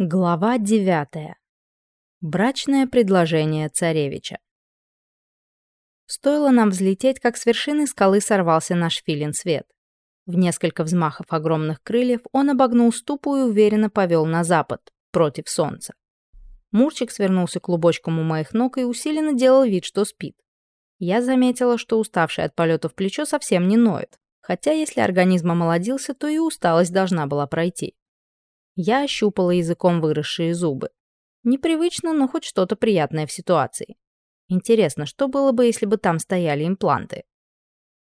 Глава девятая. Брачное предложение царевича. Стоило нам взлететь, как с вершины скалы сорвался наш филин свет. В несколько взмахов огромных крыльев он обогнул ступу и уверенно повел на запад, против солнца. Мурчик свернулся клубочком у моих ног и усиленно делал вид, что спит. Я заметила, что уставший от полетов плечо совсем не ноет, хотя если организм омолодился, то и усталость должна была пройти. Я ощупала языком выросшие зубы. Непривычно, но хоть что-то приятное в ситуации. Интересно, что было бы, если бы там стояли импланты?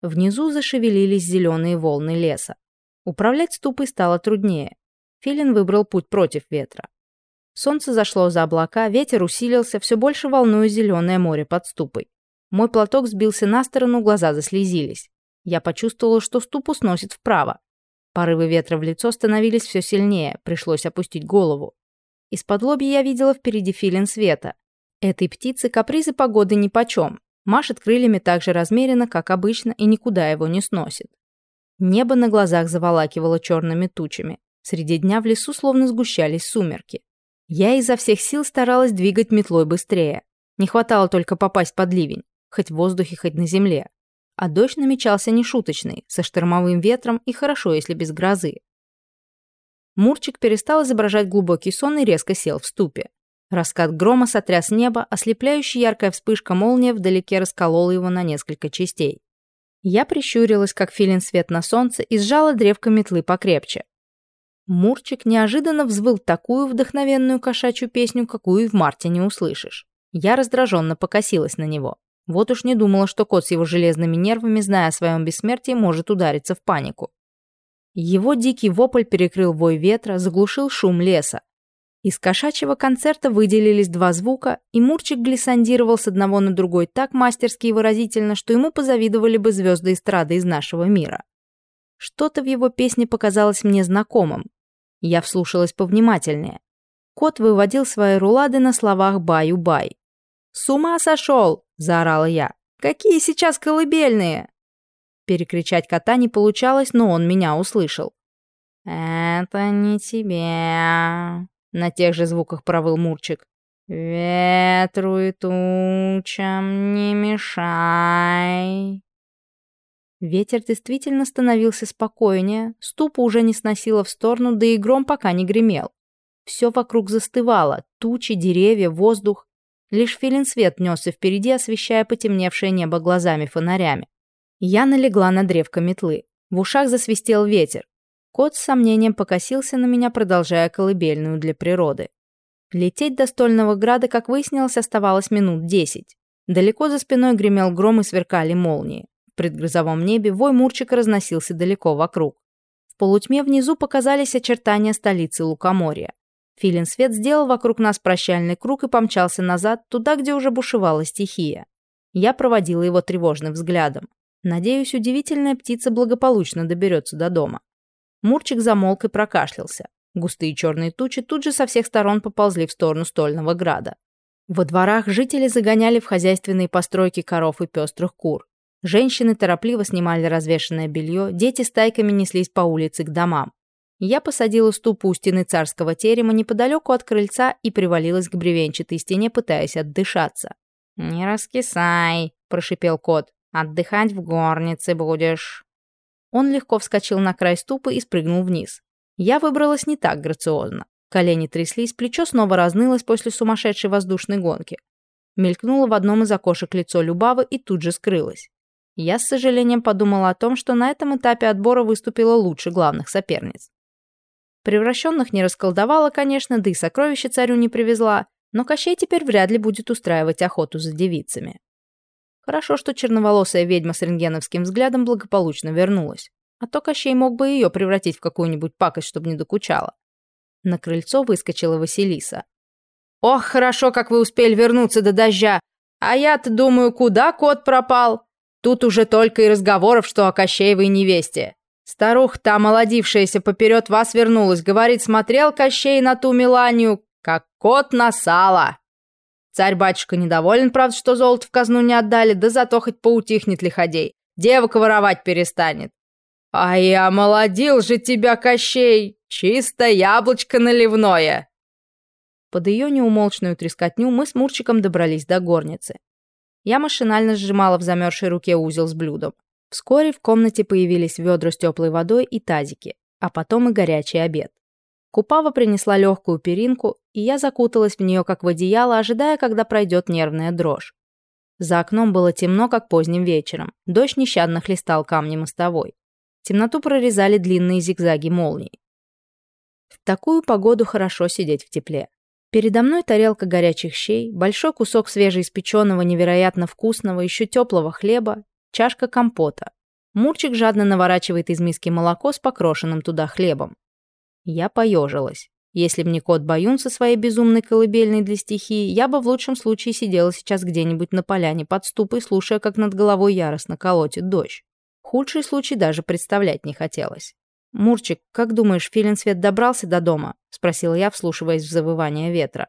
Внизу зашевелились зеленые волны леса. Управлять ступой стало труднее. Филин выбрал путь против ветра. Солнце зашло за облака, ветер усилился, все больше волнуя зеленое море под ступой. Мой платок сбился на сторону, глаза заслезились. Я почувствовала, что ступу сносит вправо. Порывы ветра в лицо становились все сильнее, пришлось опустить голову. Из-под лобья я видела впереди филин света. Этой птицы капризы погоды нипочем. Машет крыльями так же размеренно, как обычно, и никуда его не сносит. Небо на глазах заволакивало черными тучами. Среди дня в лесу словно сгущались сумерки. Я изо всех сил старалась двигать метлой быстрее. Не хватало только попасть под ливень, хоть в воздухе, хоть на земле. А дождь намечался нешуточный, со штормовым ветром и хорошо, если без грозы. Мурчик перестал изображать глубокий сон и резко сел в ступе. Раскат грома сотряс небо, ослепляющая яркая вспышка молнии вдалеке расколола его на несколько частей. Я прищурилась, как филин свет на солнце, и сжала древко метлы покрепче. Мурчик неожиданно взвыл такую вдохновенную кошачью песню, какую и в марте не услышишь. Я раздраженно покосилась на него. Вот уж не думала, что кот с его железными нервами, зная о своем бессмертии, может удариться в панику. Его дикий вопль перекрыл вой ветра, заглушил шум леса. Из кошачьего концерта выделились два звука, и Мурчик глиссандировал с одного на другой так мастерски и выразительно, что ему позавидовали бы звезды эстрады из нашего мира. Что-то в его песне показалось мне знакомым. Я вслушалась повнимательнее. Кот выводил свои рулады на словах «баю-бай». «С ума сошел!» – заорала я. «Какие сейчас колыбельные?» Перекричать кота не получалось, но он меня услышал. «Это не тебе», — на тех же звуках провыл Мурчик. «Ветру и тучам не мешай». Ветер действительно становился спокойнее, ступа уже не сносила в сторону, да и гром пока не гремел. Все вокруг застывало, тучи, деревья, воздух. Лишь филин свет несся впереди, освещая потемневшее небо глазами-фонарями. Я налегла на древко метлы. В ушах засвистел ветер. Кот с сомнением покосился на меня, продолжая колыбельную для природы. Лететь до Стольного Града, как выяснилось, оставалось минут десять. Далеко за спиной гремел гром и сверкали молнии. В предгрозовом небе вой Мурчика разносился далеко вокруг. В полутьме внизу показались очертания столицы Лукоморья. Филин Свет сделал вокруг нас прощальный круг и помчался назад, туда, где уже бушевала стихия. Я проводила его тревожным взглядом. Надеюсь, удивительная птица благополучно доберется до дома. Мурчик замолк и прокашлялся. Густые черные тучи тут же со всех сторон поползли в сторону Стольного Града. Во дворах жители загоняли в хозяйственные постройки коров и пестрых кур. Женщины торопливо снимали развешанное белье, дети стайками неслись по улице к домам. Я посадила ступу у стены царского терема неподалеку от крыльца и привалилась к бревенчатой стене, пытаясь отдышаться. «Не раскисай», – прошипел кот. «Отдыхать в горнице будешь». Он легко вскочил на край ступы и спрыгнул вниз. Я выбралась не так грациозно. Колени тряслись, плечо снова разнылось после сумасшедшей воздушной гонки. Мелькнуло в одном из окошек лицо Любавы и тут же скрылось. Я с сожалением подумала о том, что на этом этапе отбора выступила лучше главных соперниц. Превращенных не расколдовала, конечно, да и сокровища царю не привезла, но Кощей теперь вряд ли будет устраивать охоту за девицами. Хорошо, что черноволосая ведьма с рентгеновским взглядом благополучно вернулась. А то Кощей мог бы ее превратить в какую-нибудь пакость, чтобы не докучала. На крыльцо выскочила Василиса. «Ох, хорошо, как вы успели вернуться до дождя! А я-то думаю, куда кот пропал? Тут уже только и разговоров, что о Кощеевой невесте. Старуха та, молодившаяся поперед вас вернулась, говорит, смотрел Кощей на ту Миланию, как кот на сало. Царь-батюшка недоволен, правда, что золото в казну не отдали, да зато хоть поутихнет лиходей. Девок воровать перестанет. А я молодил же тебя, Кощей, чисто яблочко наливное. Под ее неумолчную трескотню мы с Мурчиком добрались до горницы. Я машинально сжимала в замерзшей руке узел с блюдом. Вскоре в комнате появились ведра с теплой водой и тазики, а потом и горячий обед. Купава принесла легкую перинку, и я закуталась в нее как в одеяло, ожидая, когда пройдет нервная дрожь. За окном было темно, как поздним вечером. Дождь нещадно хлестал камни мостовой. Темноту прорезали длинные зигзаги молний. В такую погоду хорошо сидеть в тепле. Передо мной тарелка горячих щей, большой кусок свежеиспеченного, невероятно вкусного, еще теплого хлеба, чашка компота. Мурчик жадно наворачивает из миски молоко с покрошенным туда хлебом. Я поежилась. Если б не кот Баюн со своей безумной колыбельной для стихии, я бы в лучшем случае сидела сейчас где-нибудь на поляне под ступой, слушая, как над головой яростно колотит дождь. Худший случай даже представлять не хотелось. «Мурчик, как думаешь, Филин Свет добрался до дома?» — спросила я, вслушиваясь в завывание ветра.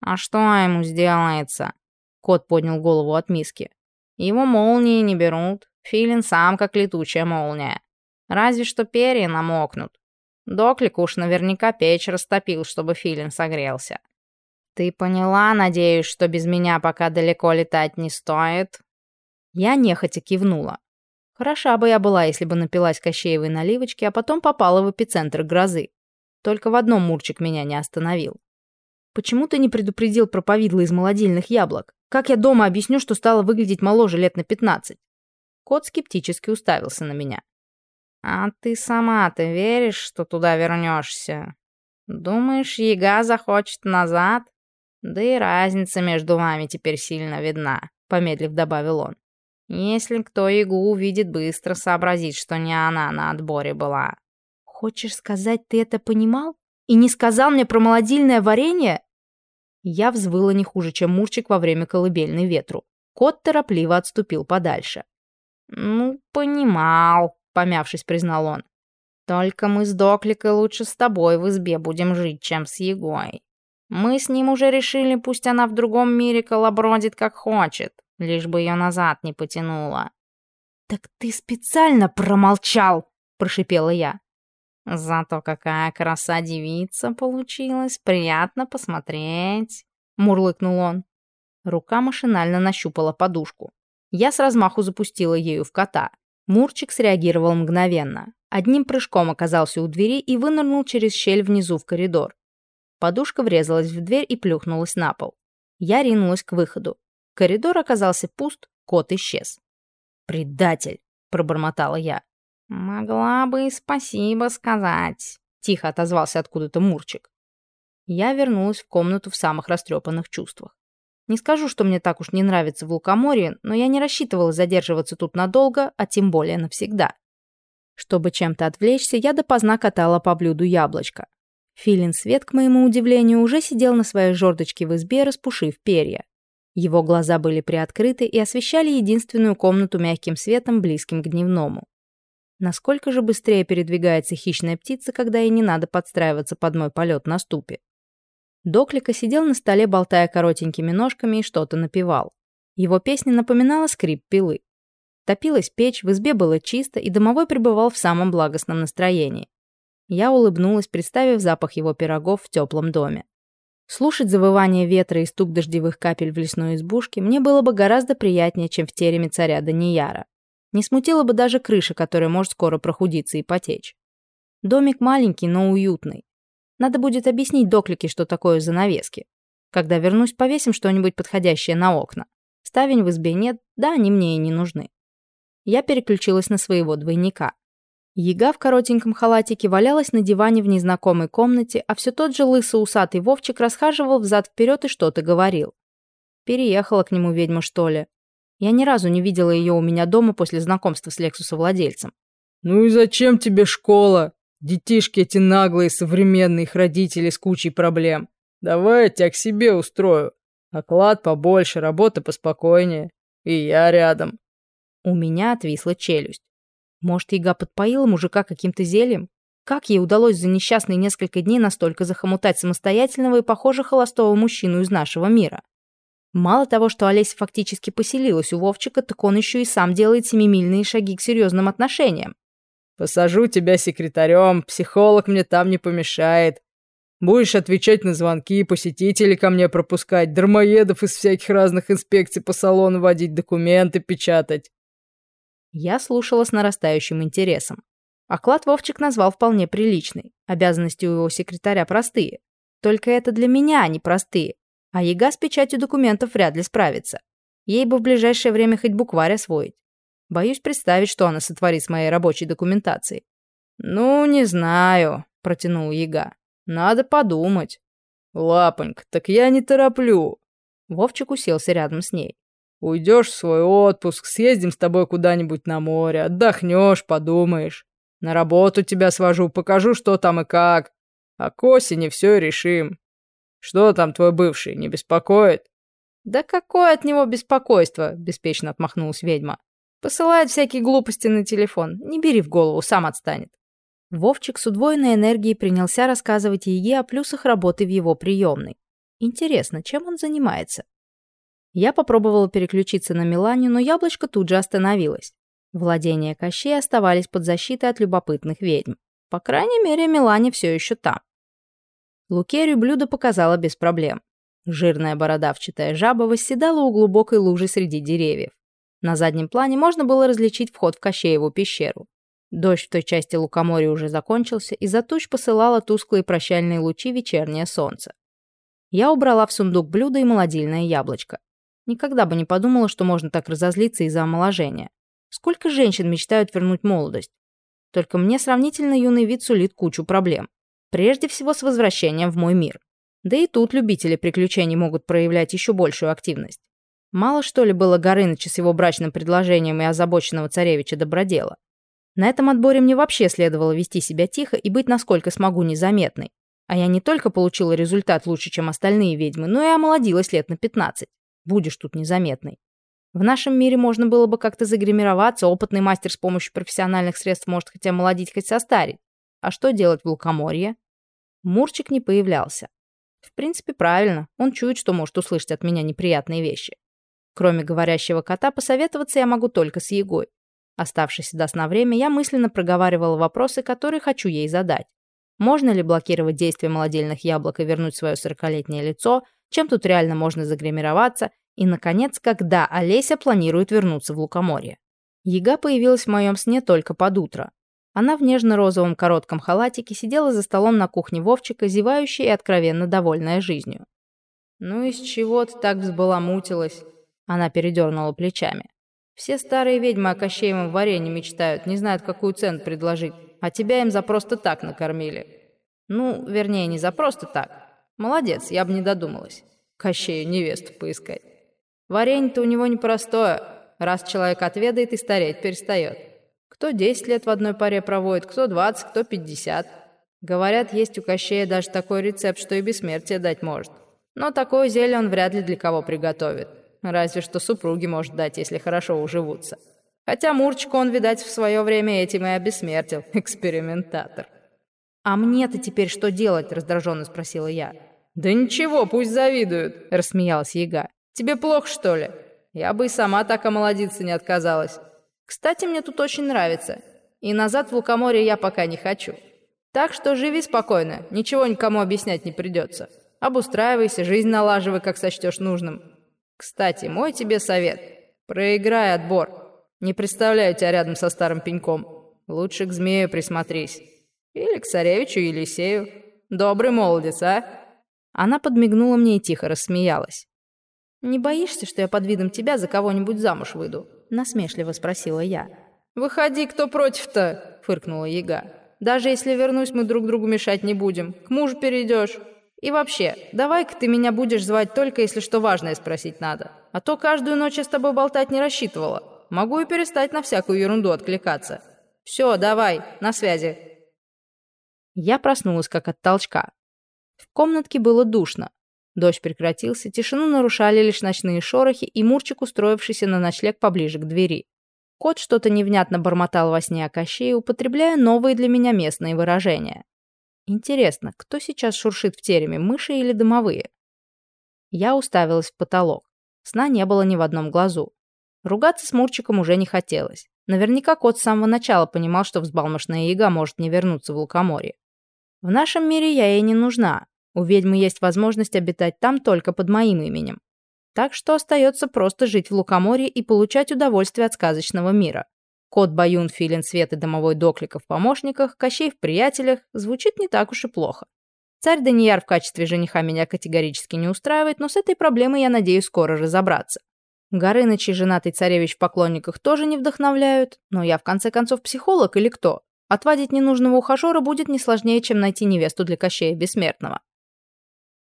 «А что ему сделается?» Кот поднял голову от миски. «Его молнии не берут. Филин сам как летучая молния. Разве что перья намокнут. Доклик уж наверняка печь растопил, чтобы Филин согрелся. Ты поняла, надеюсь, что без меня пока далеко летать не стоит?» Я нехотя кивнула. Хороша бы я была, если бы напилась Кощеевой наливочки, а потом попала в эпицентр грозы. Только в одном Мурчик меня не остановил. Почему ты не предупредил про повидло из молодильных яблок? Как я дома объясню, что стала выглядеть моложе лет на пятнадцать? Кот скептически уставился на меня. «А ты сама-то веришь, что туда вернешься? Думаешь, яга захочет назад? Да и разница между вами теперь сильно видна», — помедлив добавил он. Если кто Ягу увидит, быстро сообразит, что не она на отборе была. Хочешь сказать, ты это понимал? И не сказал мне про молодильное варенье? Я взвыла не хуже, чем Мурчик во время колыбельной ветру. Кот торопливо отступил подальше. «Ну, понимал», — помявшись, признал он. «Только мы с Докликой лучше с тобой в избе будем жить, чем с Егой. Мы с ним уже решили, пусть она в другом мире колобродит как хочет лишь бы ее назад не потянуло. «Так ты специально промолчал!» — прошипела я. «Зато какая краса девица получилась, приятно посмотреть!» — мурлыкнул он. Рука машинально нащупала подушку. Я с размаху запустила ею в кота. Мурчик среагировал мгновенно. Одним прыжком оказался у двери и вынырнул через щель внизу в коридор. Подушка врезалась в дверь и плюхнулась на пол. Я ринулась к выходу. Коридор оказался пуст, кот исчез. «Предатель!» — пробормотала я. «Могла бы и спасибо сказать», — тихо отозвался откуда-то Мурчик. Я вернулась в комнату в самых растрепанных чувствах. Не скажу, что мне так уж не нравится в Лукоморье, но я не рассчитывала задерживаться тут надолго, а тем более навсегда. Чтобы чем-то отвлечься, я допоздна катала по блюду яблочко. Филин Свет, к моему удивлению, уже сидел на своей жердочке в избе, распушив перья. Его глаза были приоткрыты и освещали единственную комнату мягким светом, близким к дневному. Насколько же быстрее передвигается хищная птица, когда ей не надо подстраиваться под мой полет на ступе. Доклика сидел на столе, болтая коротенькими ножками и что-то напевал. Его песня напоминала скрип пилы. Топилась печь, в избе было чисто, и домовой пребывал в самом благостном настроении. Я улыбнулась, представив запах его пирогов в теплом доме. Слушать завывание ветра и стук дождевых капель в лесной избушке мне было бы гораздо приятнее, чем в тереме царя Данияра. Не смутила бы даже крыша, которая может скоро прохудиться и потечь. Домик маленький, но уютный. Надо будет объяснить доклике, что такое занавески. Когда вернусь, повесим что-нибудь подходящее на окна. Ставень в избе нет, да они мне и не нужны. Я переключилась на своего двойника. Яга в коротеньком халатике валялась на диване в незнакомой комнате, а все тот же лысо-усатый Вовчик расхаживал взад-вперед и что-то говорил. Переехала к нему ведьма, что ли? Я ни разу не видела ее у меня дома после знакомства с Лексусовладельцем. «Ну и зачем тебе школа? Детишки эти наглые, современные, их родители с кучей проблем. Давай я тебя к себе устрою. Оклад побольше, работа поспокойнее. И я рядом». У меня отвисла челюсть. Может, Яга подпоила мужика каким-то зельем? Как ей удалось за несчастные несколько дней настолько захомутать самостоятельного и, похоже, холостого мужчину из нашего мира? Мало того, что Олеся фактически поселилась у Вовчика, так он еще и сам делает семимильные шаги к серьезным отношениям. «Посажу тебя секретарем, психолог мне там не помешает. Будешь отвечать на звонки, посетителей ко мне пропускать, дармоедов из всяких разных инспекций по салону водить, документы печатать. Я слушала с нарастающим интересом. Оклад Вовчик назвал вполне приличный. Обязанности у его секретаря простые. Только это для меня они простые. А яга с печатью документов вряд ли справится. Ей бы в ближайшее время хоть букварь освоить. Боюсь представить, что она сотворит с моей рабочей документацией. «Ну, не знаю», — протянул яга. «Надо подумать». «Лапонька, так я не тороплю». Вовчик уселся рядом с ней. Уйдешь в свой отпуск, съездим с тобой куда-нибудь на море, отдохнешь, подумаешь. На работу тебя свожу, покажу, что там и как. А к осени все решим. Что там твой бывший, не беспокоит?» «Да какое от него беспокойство?» – беспечно отмахнулась ведьма. «Посылает всякие глупости на телефон. Не бери в голову, сам отстанет». Вовчик с удвоенной энергией принялся рассказывать Еге о плюсах работы в его приемной. Интересно, чем он занимается? Я попробовала переключиться на Милане, но яблочко тут же остановилось. Владения Кощей оставались под защитой от любопытных ведьм. По крайней мере, Милане все еще там. Лукерию блюдо показала без проблем. Жирная бородавчатая жаба восседала у глубокой лужи среди деревьев. На заднем плане можно было различить вход в Кощееву пещеру. Дождь в той части лукоморья уже закончился, и за туч посылало тусклые прощальные лучи вечернее солнце. Я убрала в сундук блюдо и молодильное яблочко. Никогда бы не подумала, что можно так разозлиться из-за омоложения. Сколько женщин мечтают вернуть молодость? Только мне сравнительно юный вид сулит кучу проблем. Прежде всего с возвращением в мой мир. Да и тут любители приключений могут проявлять еще большую активность. Мало что ли было Горыныча с его брачным предложением и озабоченного царевича Добродела. На этом отборе мне вообще следовало вести себя тихо и быть насколько смогу незаметной. А я не только получила результат лучше, чем остальные ведьмы, но и омолодилась лет на 15. Будешь тут незаметной. В нашем мире можно было бы как-то загримироваться, опытный мастер с помощью профессиональных средств может хотя молодить, хоть состарить. А что делать в лукоморье? Мурчик не появлялся. В принципе, правильно. Он чует, что может услышать от меня неприятные вещи. Кроме говорящего кота, посоветоваться я могу только с Егой. Оставшееся до сна время я мысленно проговаривала вопросы, которые хочу ей задать. Можно ли блокировать действие молодильных яблок и вернуть свое сорокалетнее лицо? чем тут реально можно загримироваться, и, наконец, когда Олеся планирует вернуться в Лукоморье. Яга появилась в моем сне только под утро. Она в нежно-розовом коротком халатике сидела за столом на кухне Вовчика, зевающая и откровенно довольная жизнью. «Ну из чего ты так взбаламутилась?» Она передернула плечами. «Все старые ведьмы о Кощеевом варенье мечтают, не знают, какую цену предложить, а тебя им за просто так накормили. Ну, вернее, не за просто так, Молодец, я бы не додумалась. Кощею невесту поискать. Варенье-то у него непростое. Раз человек отведает и стареть перестает. Кто 10 лет в одной паре проводит, кто 20, кто 50. Говорят, есть у Кощея даже такой рецепт, что и бессмертие дать может. Но такое зелье он вряд ли для кого приготовит. Разве что супруги может дать, если хорошо уживутся. Хотя Мурчику он, видать, в свое время этим и обессмертил, экспериментатор. «А мне-то теперь что делать?» – раздраженно спросила я. «Да ничего, пусть завидуют», – рассмеялась Яга. «Тебе плохо, что ли? Я бы и сама так омолодиться не отказалась. Кстати, мне тут очень нравится. И назад в Лукоморье я пока не хочу. Так что живи спокойно, ничего никому объяснять не придется. Обустраивайся, жизнь налаживай, как сочтешь нужным. Кстати, мой тебе совет. Проиграй отбор. Не представляю тебя рядом со старым пеньком. Лучше к змею присмотрись». Или к царевичу Елисею. Добрый молодец, а?» Она подмигнула мне и тихо рассмеялась. «Не боишься, что я под видом тебя за кого-нибудь замуж выйду?» Насмешливо спросила я. «Выходи, кто против-то?» фыркнула яга. «Даже если вернусь, мы друг другу мешать не будем. К мужу перейдешь. И вообще, давай-ка ты меня будешь звать только, если что важное спросить надо. А то каждую ночь я с тобой болтать не рассчитывала. Могу и перестать на всякую ерунду откликаться. Все, давай, на связи». Я проснулась как от толчка. В комнатке было душно. Дождь прекратился, тишину нарушали лишь ночные шорохи и Мурчик, устроившийся на ночлег поближе к двери. Кот что-то невнятно бормотал во сне о Кощее, употребляя новые для меня местные выражения. Интересно, кто сейчас шуршит в тереме, мыши или домовые? Я уставилась в потолок. Сна не было ни в одном глазу. Ругаться с Мурчиком уже не хотелось. Наверняка кот с самого начала понимал, что взбалмошная яга может не вернуться в лукоморье. В нашем мире я ей не нужна. У ведьмы есть возможность обитать там только под моим именем. Так что остается просто жить в Лукоморье и получать удовольствие от сказочного мира. Кот Баюн, Филин, Свет и домовой Докликов в помощниках, Кощей в приятелях звучит не так уж и плохо. Царь Данияр в качестве жениха меня категорически не устраивает, но с этой проблемой я надеюсь скоро разобраться. Горыныч и женатый царевич в поклонниках тоже не вдохновляют, но я в конце концов психолог или кто? Отвадить ненужного ухажера будет не сложнее, чем найти невесту для Кощея Бессмертного.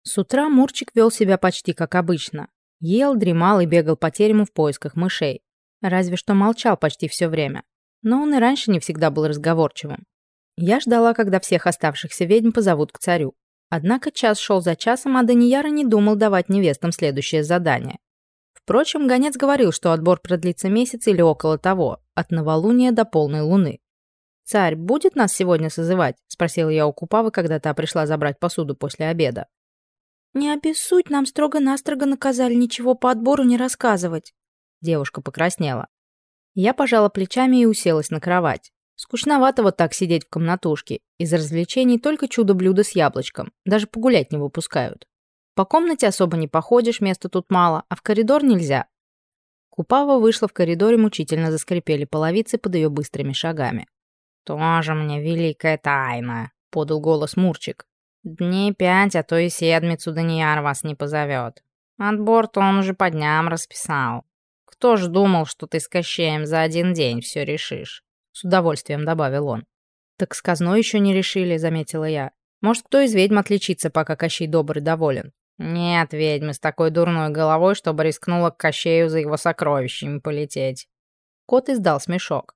С утра Мурчик вел себя почти как обычно. Ел, дремал и бегал по терему в поисках мышей. Разве что молчал почти все время. Но он и раньше не всегда был разговорчивым. Я ждала, когда всех оставшихся ведьм позовут к царю. Однако час шел за часом, а Данияра не думал давать невестам следующее задание. Впрочем, гонец говорил, что отбор продлится месяц или около того, от новолуния до полной луны. «Царь будет нас сегодня созывать?» — спросила я у Купавы, когда та пришла забрать посуду после обеда. «Не обессудь, нам строго-настрого наказали ничего по отбору не рассказывать». Девушка покраснела. Я пожала плечами и уселась на кровать. Скучновато вот так сидеть в комнатушке. Из развлечений только чудо-блюдо с яблочком. Даже погулять не выпускают. По комнате особо не походишь, места тут мало, а в коридор нельзя. Купава вышла в коридоре, мучительно заскрипели половицы под ее быстрыми шагами. «Тоже мне великая тайна», — подал голос Мурчик. «Дней пять, а то и седмицу Данияр вас не позовет. Отбор-то он уже по дням расписал. Кто ж думал, что ты с Кощеем за один день все решишь?» С удовольствием добавил он. «Так с казной еще не решили», — заметила я. «Может, кто из ведьм отличится, пока Кощей добрый доволен?» «Нет ведьмы с такой дурной головой, чтобы рискнула к Кощею за его сокровищами полететь». Кот издал смешок.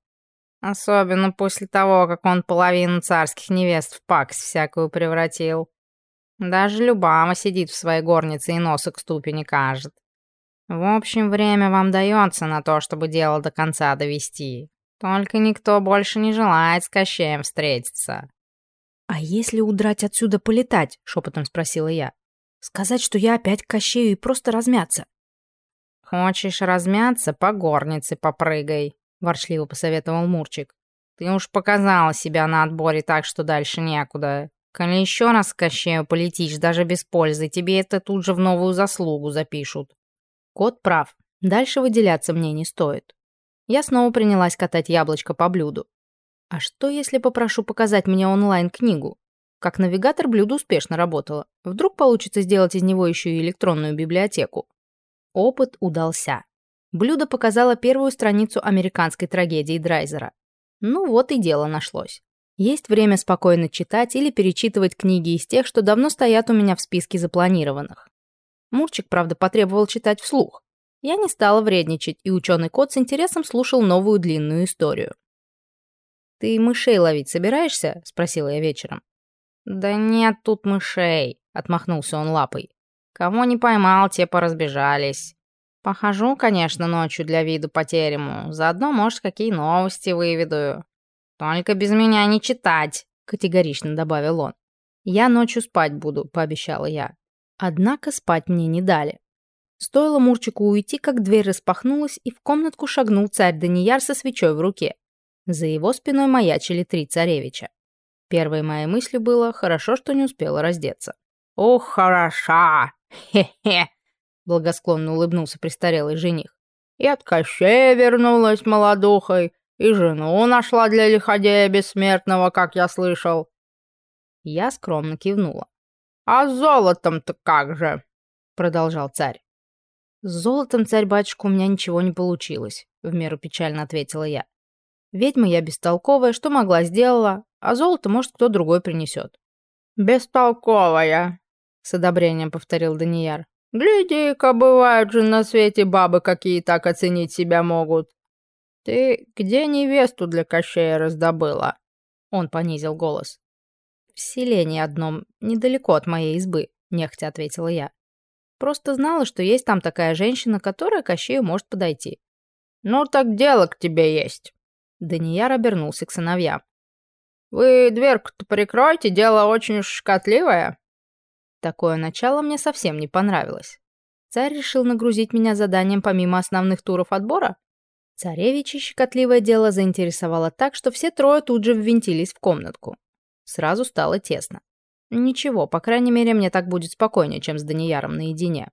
«Особенно после того, как он половину царских невест в пакс всякую превратил. Даже Любама сидит в своей горнице и носа к ступе не кажет. В общем, время вам дается на то, чтобы дело до конца довести. Только никто больше не желает с Кощеем встретиться». «А если удрать отсюда полетать?» — шепотом спросила я. «Сказать, что я опять к Кощею и просто размяться?» «Хочешь размяться? По горнице попрыгай», — ворчливо посоветовал Мурчик. «Ты уж показала себя на отборе так, что дальше некуда. Коли еще раз к Кощею полетишь, даже без пользы, тебе это тут же в новую заслугу запишут». Кот прав. Дальше выделяться мне не стоит. Я снова принялась катать яблочко по блюду. А что, если попрошу показать мне онлайн-книгу? Как навигатор блюдо успешно работало. Вдруг получится сделать из него еще и электронную библиотеку. Опыт удался. Блюдо показало первую страницу американской трагедии Драйзера. Ну вот и дело нашлось. Есть время спокойно читать или перечитывать книги из тех, что давно стоят у меня в списке запланированных. Мурчик, правда, потребовал читать вслух. Я не стала вредничать, и ученый кот с интересом слушал новую длинную историю. «Ты мышей ловить собираешься?» — спросила я вечером. «Да нет тут мышей», — отмахнулся он лапой. «Кого не поймал, те поразбежались. Похожу, конечно, ночью для виду по терему. Заодно, может, какие новости выведу. Только без меня не читать», — категорично добавил он. «Я ночью спать буду», — пообещала я. Однако спать мне не дали. Стоило Мурчику уйти, как дверь распахнулась, и в комнатку шагнул царь Данияр со свечой в руке. За его спиной маячили три царевича. Первой моей мыслью было «хорошо, что не успела раздеться». «Ох, хороша! Хе-хе!» Благосклонно улыбнулся престарелый жених. «И от Кощея вернулась молодухой, и жену нашла для лиходея бессмертного, как я слышал». Я скромно кивнула. «А с золотом-то как же?» Продолжал царь. «С золотом, царь-батюшка, у меня ничего не получилось», — в меру печально ответила я. «Ведьма я бестолковая, что могла, сделала, а золото, может, кто другой принесет». «Бестолковая», — с одобрением повторил Данияр. «Гляди-ка, бывают же на свете бабы, какие так оценить себя могут. Ты где невесту для Кощея раздобыла?» Он понизил голос. «В селении одном, недалеко от моей избы», — нехотя ответила я. Просто знала, что есть там такая женщина, которая Кощею может подойти. «Ну так дело к тебе есть». Данияр обернулся к сыновьям. «Вы дверку-то прикройте, дело очень уж шкотливое». Такое начало мне совсем не понравилось. Царь решил нагрузить меня заданием помимо основных туров отбора? Царевича щекотливое дело заинтересовало так, что все трое тут же ввинтились в комнатку. Сразу стало тесно. Ничего, по крайней мере, мне так будет спокойнее, чем с Данияром наедине.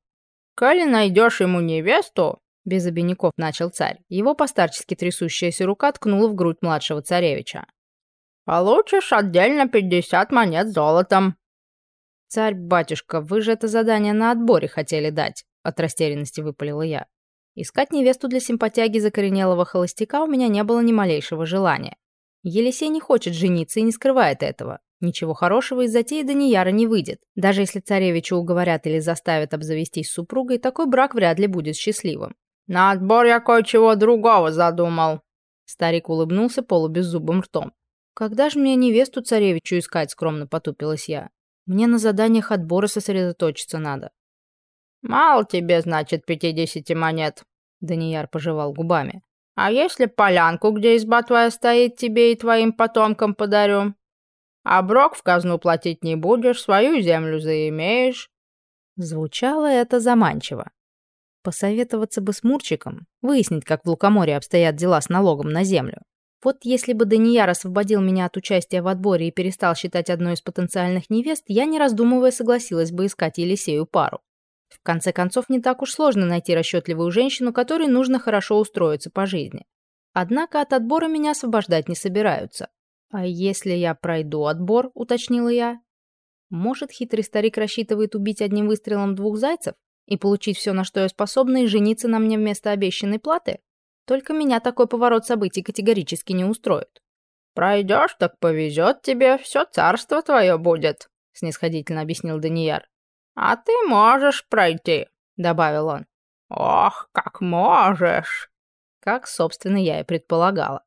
«Коли найдешь ему невесту», — без обиняков начал царь. Его постарчески трясущаяся рука ткнула в грудь младшего царевича. «Получишь отдельно пятьдесят монет золотом». «Царь-батюшка, вы же это задание на отборе хотели дать», — от растерянности выпалила я. Искать невесту для симпатяги закоренелого холостяка у меня не было ни малейшего желания. Елисей не хочет жениться и не скрывает этого. Ничего хорошего из затеи Данияра не выйдет. Даже если царевича уговорят или заставят обзавестись супругой, такой брак вряд ли будет счастливым. «На отбор я кое-чего другого задумал». Старик улыбнулся полубеззубым ртом. «Когда же мне невесту царевичу искать?» — скромно потупилась я. «Мне на заданиях отбора сосредоточиться надо». «Мало тебе, значит, пятидесяти монет», — Данияр пожевал губами. «А если полянку, где изба твоя стоит, тебе и твоим потомкам подарю? Оброк в казну платить не будешь, свою землю заимеешь». Звучало это заманчиво. Посоветоваться бы с Мурчиком, выяснить, как в Лукоморье обстоят дела с налогом на землю. Вот если бы Данияр освободил меня от участия в отборе и перестал считать одной из потенциальных невест, я, не раздумывая, согласилась бы искать Елисею пару. В конце концов, не так уж сложно найти расчетливую женщину, которой нужно хорошо устроиться по жизни. Однако от отбора меня освобождать не собираются. А если я пройду отбор, уточнила я? Может, хитрый старик рассчитывает убить одним выстрелом двух зайцев и получить все, на что я способна, и жениться на мне вместо обещанной платы? Только меня такой поворот событий категорически не устроит. «Пройдешь, так повезет тебе, все царство твое будет», — снисходительно объяснил Данияр. «А ты можешь пройти», — добавил он. «Ох, как можешь!» Как, собственно, я и предполагала.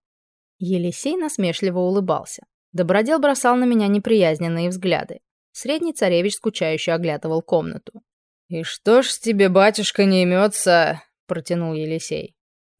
Елисей насмешливо улыбался. Добродел бросал на меня неприязненные взгляды. Средний царевич скучающе оглядывал комнату. «И что ж тебе, батюшка, не имется?» — протянул Елисей.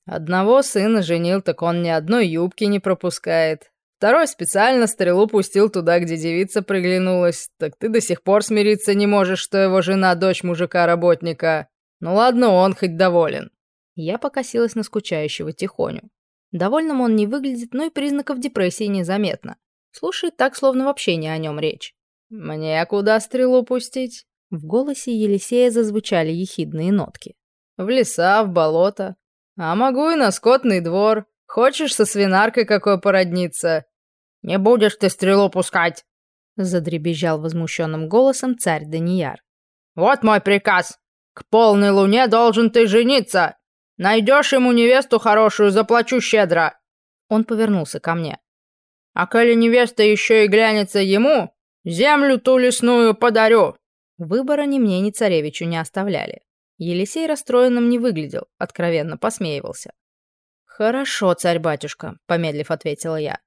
«Одного сына женил, так он ни одной юбки не пропускает. Второй специально стрелу пустил туда, где девица приглянулась. Так ты до сих пор смириться не можешь, что его жена дочь мужика-работника. Ну ладно, он хоть доволен. Я покосилась на скучающего Тихоню. Довольным он не выглядит, но и признаков депрессии незаметно. Слушает так, словно вообще не о нем речь. «Мне куда стрелу пустить?» В голосе Елисея зазвучали ехидные нотки. «В леса, в болото. А могу и на скотный двор. Хочешь со свинаркой какой породниться? Не будешь ты стрелу пускать!» Задребезжал возмущенным голосом царь Данияр. «Вот мой приказ. К полной луне должен ты жениться. Найдешь ему невесту хорошую, заплачу щедро». Он повернулся ко мне. «А коли невеста еще и глянется ему, землю ту лесную подарю». Выбора ни мне, ни царевичу не оставляли. Елисей расстроенным не выглядел, откровенно посмеивался. «Хорошо, царь-батюшка», — помедлив ответила я.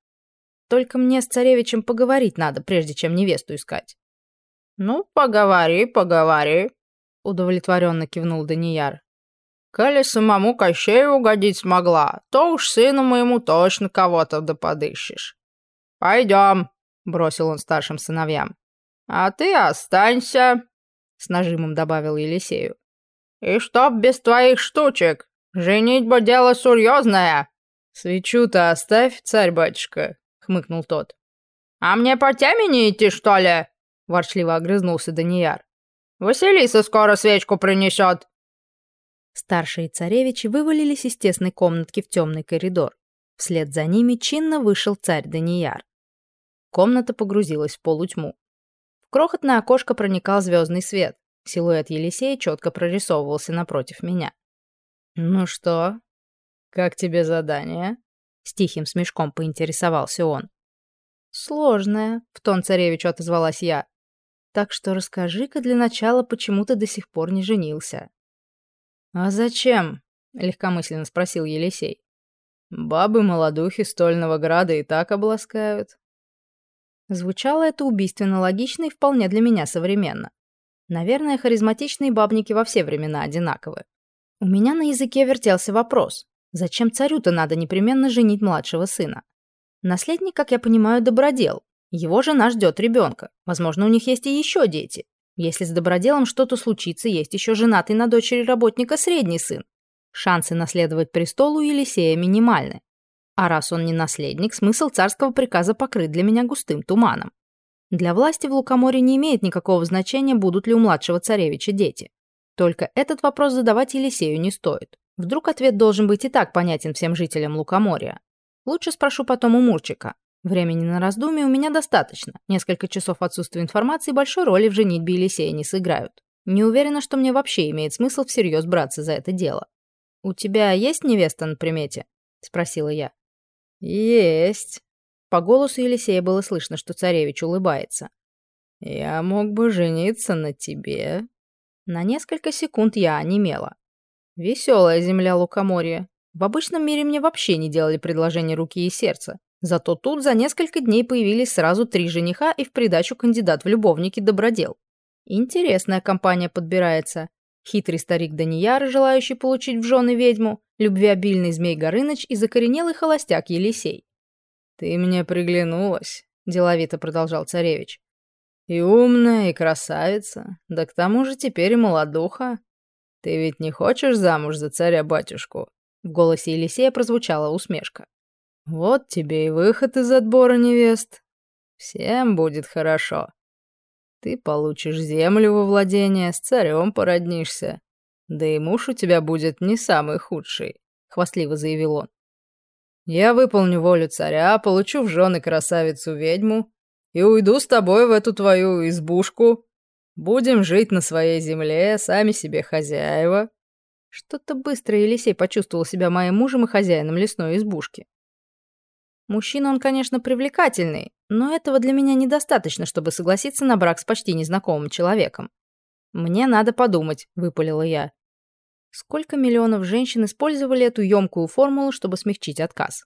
«Только мне с царевичем поговорить надо, прежде чем невесту искать». «Ну, поговори, поговори», — удовлетворенно кивнул Данияр. «Коли самому Кощею угодить смогла, то уж сыну моему точно кого-то да подыщешь. Пойдем», — бросил он старшим сыновьям. «А ты останься», — с нажимом добавил Елисею. «И чтоб без твоих штучек, «Женитьба дело серьезное!» «Свечу-то оставь, царь-батюшка», — хмыкнул тот. «А мне по темени идти, что ли?» — ворчливо огрызнулся Данияр. «Василиса скоро свечку принесет». Старшие царевичи вывалились из тесной комнатки в темный коридор. Вслед за ними чинно вышел царь Данияр. Комната погрузилась в полутьму. В крохотное окошко проникал звездный свет. Силуэт Елисея четко прорисовывался напротив меня. «Ну что? Как тебе задание?» С тихим смешком поинтересовался он. «Сложное», — в тон царевичу отозвалась я. «Так что расскажи-ка для начала, почему ты до сих пор не женился». «А зачем?» — легкомысленно спросил Елисей. «Бабы молодухи Стольного Града и так обласкают». Звучало это убийственно логично и вполне для меня современно. Наверное, харизматичные бабники во все времена одинаковы. У меня на языке вертелся вопрос. Зачем царю-то надо непременно женить младшего сына? Наследник, как я понимаю, добродел. Его жена ждет ребенка. Возможно, у них есть и еще дети. Если с доброделом что-то случится, есть еще женатый на дочери работника средний сын. Шансы наследовать престолу Елисея минимальны. А раз он не наследник, смысл царского приказа покрыт для меня густым туманом. Для власти в Лукоморье не имеет никакого значения, будут ли у младшего царевича дети. Только этот вопрос задавать Елисею не стоит. Вдруг ответ должен быть и так понятен всем жителям Лукоморья. Лучше спрошу потом у Мурчика. Времени на раздумье у меня достаточно. Несколько часов отсутствия информации большой роли в женитьбе Елисея не сыграют. Не уверена, что мне вообще имеет смысл всерьез браться за это дело. «У тебя есть невеста на примете?» — спросила я. «Есть». По голосу Елисея было слышно, что царевич улыбается. «Я мог бы жениться на тебе». На несколько секунд я онемела. Веселая земля лукоморья. В обычном мире мне вообще не делали предложение руки и сердца. Зато тут за несколько дней появились сразу три жениха и в придачу кандидат в любовники добродел. Интересная компания подбирается. Хитрый старик Данияр, желающий получить в жены ведьму, любвеобильный змей Горыныч и закоренелый холостяк Елисей. «Ты мне приглянулась», — деловито продолжал царевич. «И умная, и красавица, да к тому же теперь и молодуха. Ты ведь не хочешь замуж за царя-батюшку?» В голосе Елисея прозвучала усмешка. «Вот тебе и выход из отбора невест. Всем будет хорошо. Ты получишь землю во владение, с царем породнишься. Да и муж у тебя будет не самый худший», — хвастливо заявил он. «Я выполню волю царя, получу в жены красавицу-ведьму и уйду с тобой в эту твою избушку. Будем жить на своей земле, сами себе хозяева». Что-то быстро Елисей почувствовал себя моим мужем и хозяином лесной избушки. Мужчина он, конечно, привлекательный, но этого для меня недостаточно, чтобы согласиться на брак с почти незнакомым человеком. «Мне надо подумать», — выпалила я. Сколько миллионов женщин использовали эту емкую формулу, чтобы смягчить отказ?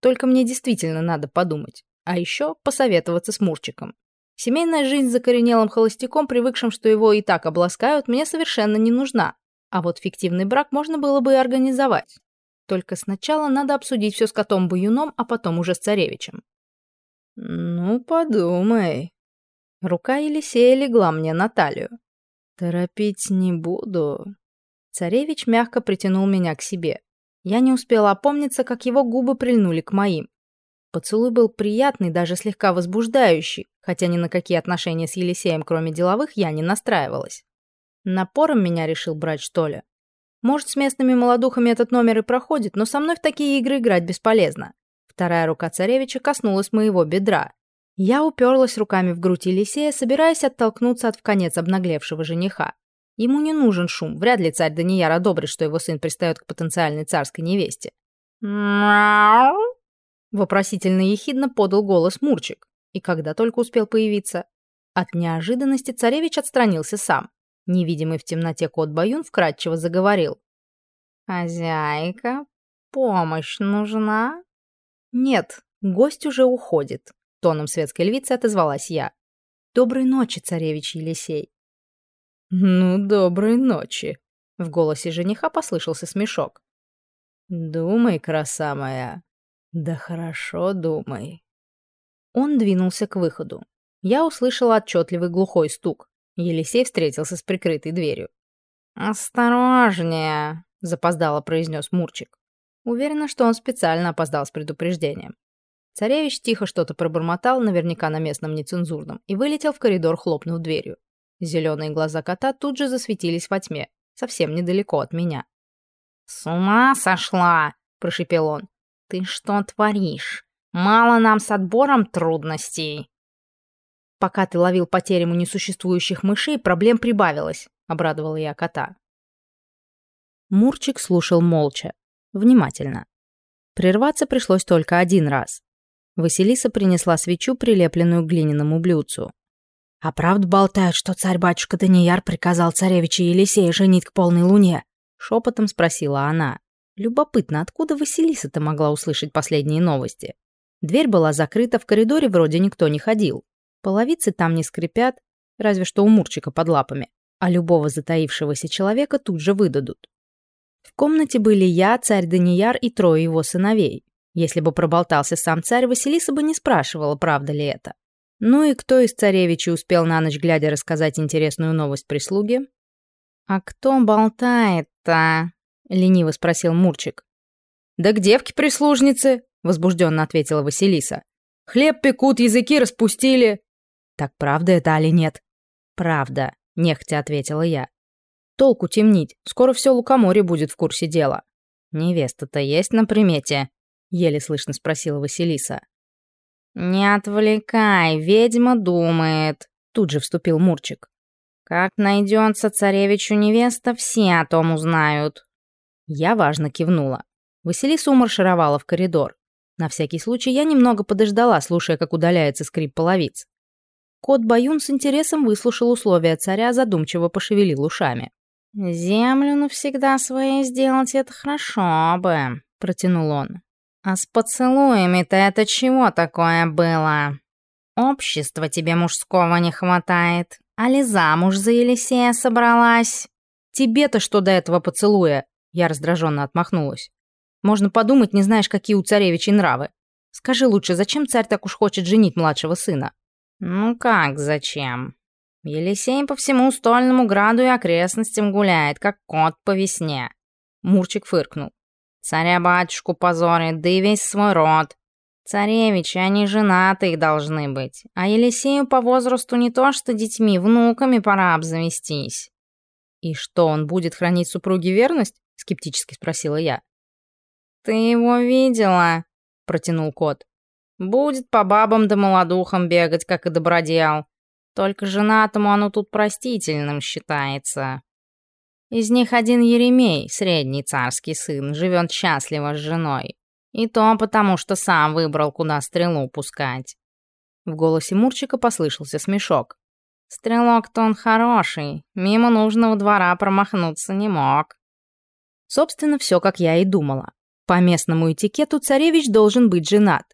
Только мне действительно надо подумать. А еще посоветоваться с Мурчиком. Семейная жизнь с закоренелым холостяком, привыкшим, что его и так обласкают, мне совершенно не нужна. А вот фиктивный брак можно было бы и организовать. Только сначала надо обсудить все с котом-баюном, а потом уже с царевичем. «Ну, подумай». Рука Елисея легла мне на талию. «Торопить не буду». Царевич мягко притянул меня к себе. Я не успела опомниться, как его губы прильнули к моим. Поцелуй был приятный, даже слегка возбуждающий, хотя ни на какие отношения с Елисеем, кроме деловых, я не настраивалась. Напором меня решил брать, что ли? Может, с местными молодухами этот номер и проходит, но со мной в такие игры играть бесполезно. Вторая рука царевича коснулась моего бедра. Я уперлась руками в грудь Елисея, собираясь оттолкнуться от вконец обнаглевшего жениха. Ему не нужен шум, вряд ли царь Данияр одобрит, что его сын пристает к потенциальной царской невесте. «Мяу!» Вопросительно ехидно подал голос Мурчик, и когда только успел появиться. От неожиданности царевич отстранился сам. Невидимый в темноте кот Баюн вкратчиво заговорил. «Хозяйка, помощь нужна?» «Нет, гость уже уходит», — тоном светской львицы отозвалась я. «Доброй ночи, царевич Елисей». «Ну, доброй ночи», — в голосе жениха послышался смешок. «Думай, краса моя, да хорошо думай». Он двинулся к выходу. Я услышала отчетливый глухой стук. Елисей встретился с прикрытой дверью. «Осторожнее!» — запоздало произнес Мурчик. Уверена, что он специально опоздал с предупреждением. Царевич тихо что-то пробормотал, наверняка на местном нецензурном, и вылетел в коридор, хлопнув дверью. Зеленые глаза кота тут же засветились во тьме, совсем недалеко от меня. «С ума сошла!» — прошипел он. «Ты что творишь? Мало нам с отбором трудностей!» «Пока ты ловил по терему несуществующих мышей, проблем прибавилось», — обрадовала я кота. Мурчик слушал молча, внимательно. Прерваться пришлось только один раз. Василиса принесла свечу, прилепленную к глиняному блюдцу. «А правда болтают, что царь-батюшка Данияр приказал царевича Елисея женить к полной луне?» — шепотом спросила она. Любопытно, откуда Василиса-то могла услышать последние новости? Дверь была закрыта, в коридоре вроде никто не ходил. Половицы там не скрипят, разве что у Мурчика под лапами, а любого затаившегося человека тут же выдадут. В комнате были я, царь Данияр и трое его сыновей. Если бы проболтался сам царь, Василиса бы не спрашивала, правда ли это. Ну и кто из царевичей успел на ночь глядя рассказать интересную новость прислуге? «А кто болтает-то?» — лениво спросил Мурчик. «Да к девке-прислужнице», — возбужденно ответила Василиса. «Хлеб пекут, языки распустили. Так правда это или нет? Правда, нехотя ответила я. Толку темнить, скоро все лукоморье будет в курсе дела. Невеста-то есть на примете? Еле слышно спросила Василиса. «Не отвлекай, ведьма думает», — тут же вступил Мурчик. «Как найдется царевичу невеста, все о том узнают». Я важно кивнула. Василиса умаршировала в коридор. На всякий случай я немного подождала, слушая, как удаляется скрип половиц. Кот Баюн с интересом выслушал условия царя, задумчиво пошевелил ушами. «Землю навсегда своей сделать — это хорошо бы», — протянул он. «А с поцелуями-то это чего такое было? Общества тебе мужского не хватает, а ли замуж за Елисея собралась?» «Тебе-то что до этого поцелуя?» Я раздраженно отмахнулась. «Можно подумать, не знаешь, какие у царевичей нравы. Скажи лучше, зачем царь так уж хочет женить младшего сына?» «Ну как зачем? Елисей по всему стольному граду и окрестностям гуляет, как кот по весне». Мурчик фыркнул. Царя-батюшку позорит, да и весь свой род. Царевичи, они женатые должны быть. А Елисею по возрасту не то что детьми, внуками пора обзавестись. «И что, он будет хранить супруге верность?» — скептически спросила я. «Ты его видела?» — протянул кот. «Будет по бабам да молодухам бегать, как и добродел. Только женатому оно тут простительным считается. Из них один Еремей, средний царский сын, живет счастливо с женой. И то потому, что сам выбрал, куда стрелу пускать. В голосе Мурчика послышался смешок. Стрелок-то он хороший, мимо нужного двора промахнуться не мог. Собственно, все, как я и думала. По местному этикету царевич должен быть женат.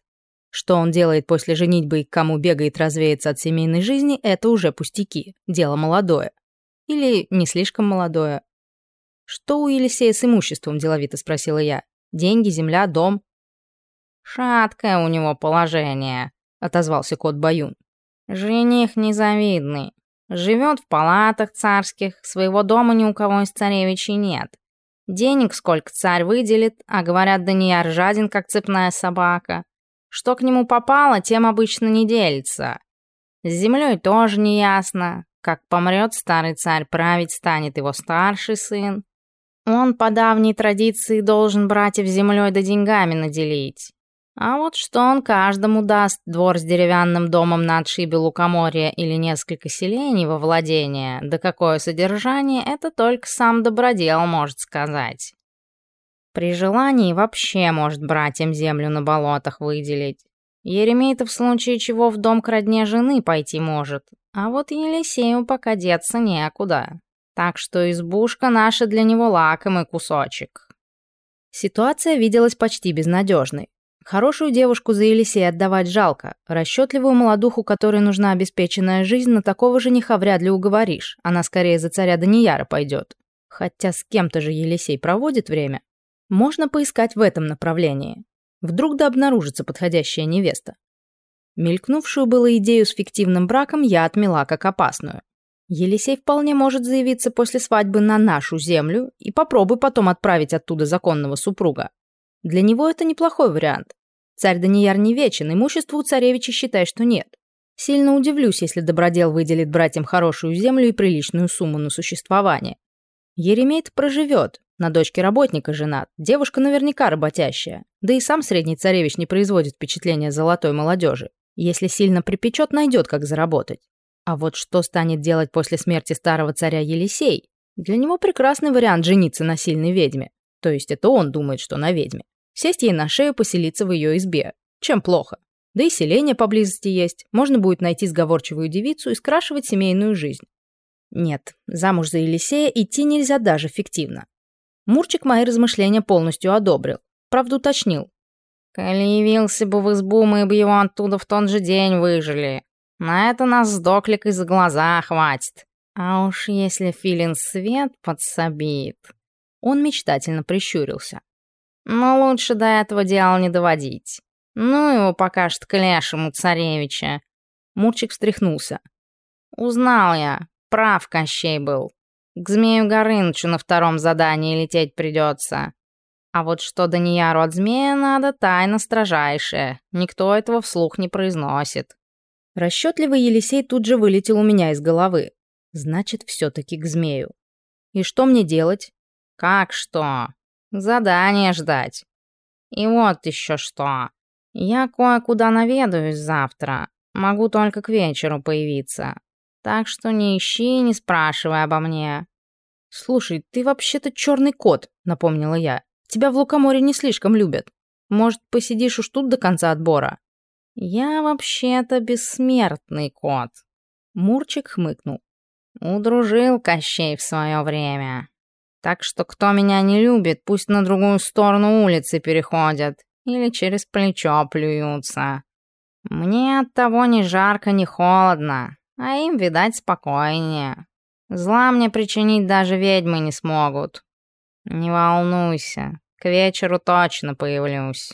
Что он делает после женитьбы и к кому бегает развеяться от семейной жизни, это уже пустяки, дело молодое. Или не слишком молодое. «Что у Елисея с имуществом?» – деловито спросила я. «Деньги, земля, дом?» «Шаткое у него положение», – отозвался кот Баюн. «Жених незавидный. Живет в палатах царских, своего дома ни у кого из царевичей нет. Денег сколько царь выделит, а говорят, Данияр жаден, как цепная собака. Что к нему попало, тем обычно не делится. С землей тоже не ясно. Как помрет старый царь, править станет его старший сын. Он по давней традиции должен братьев землей да деньгами наделить. А вот что он каждому даст, двор с деревянным домом на отшибе лукоморья или несколько селений во владение, да какое содержание, это только сам добродел может сказать. При желании вообще может братьям землю на болотах выделить. Еремей-то в случае чего в дом к родне жены пойти может, а вот Елисею пока деться некуда. Так что избушка наша для него лакомый кусочек. Ситуация виделась почти безнадежной. Хорошую девушку за Елисей отдавать жалко. Расчетливую молодуху, которой нужна обеспеченная жизнь, на такого жениха вряд ли уговоришь. Она скорее за царя Данияра пойдет. Хотя с кем-то же Елисей проводит время. Можно поискать в этом направлении. Вдруг да обнаружится подходящая невеста. Мелькнувшую было идею с фиктивным браком я отмела как опасную. Елисей вполне может заявиться после свадьбы на нашу землю и попробуй потом отправить оттуда законного супруга. Для него это неплохой вариант. Царь Данияр не вечен, имущество у царевича считай, что нет. Сильно удивлюсь, если Добродел выделит братьям хорошую землю и приличную сумму на существование. Еремей-то проживет, на дочке работника женат, девушка наверняка работящая. Да и сам средний царевич не производит впечатления золотой молодежи. Если сильно припечет, найдет, как заработать. А вот что станет делать после смерти старого царя Елисей? Для него прекрасный вариант жениться на сильной ведьме. То есть это он думает, что на ведьме. Сесть ей на шею, поселиться в ее избе. Чем плохо? Да и селение поблизости есть. Можно будет найти сговорчивую девицу и скрашивать семейную жизнь. Нет, замуж за Елисея идти нельзя даже фиктивно. Мурчик мои размышления полностью одобрил. Правда, уточнил. «Коли явился бы в избу, мы бы его оттуда в тот же день выжили. На это нас с за глаза хватит. А уж если филин свет подсобит...» Он мечтательно прищурился. «Но лучше до этого дела не доводить. Ну его пока что к царевича». Мурчик встряхнулся. «Узнал я. Прав Кощей был. К Змею Горынычу на втором задании лететь придется. А вот что Данияру от змея надо, тайна строжайшая. Никто этого вслух не произносит. Расчетливый Елисей тут же вылетел у меня из головы. Значит, все-таки к змею. И что мне делать? Как что? Задание ждать. И вот еще что. Я кое-куда наведаюсь завтра. Могу только к вечеру появиться. Так что не ищи и не спрашивай обо мне. Слушай, ты вообще-то черный кот, напомнила я. Тебя в Лукоморе не слишком любят. Может, посидишь уж тут до конца отбора? Я вообще-то бессмертный кот. Мурчик хмыкнул. Удружил Кощей в свое время. Так что кто меня не любит, пусть на другую сторону улицы переходят или через плечо плюются. Мне от того ни жарко, ни холодно, а им, видать, спокойнее. Зла мне причинить даже ведьмы не смогут. Не волнуйся, к вечеру точно появлюсь.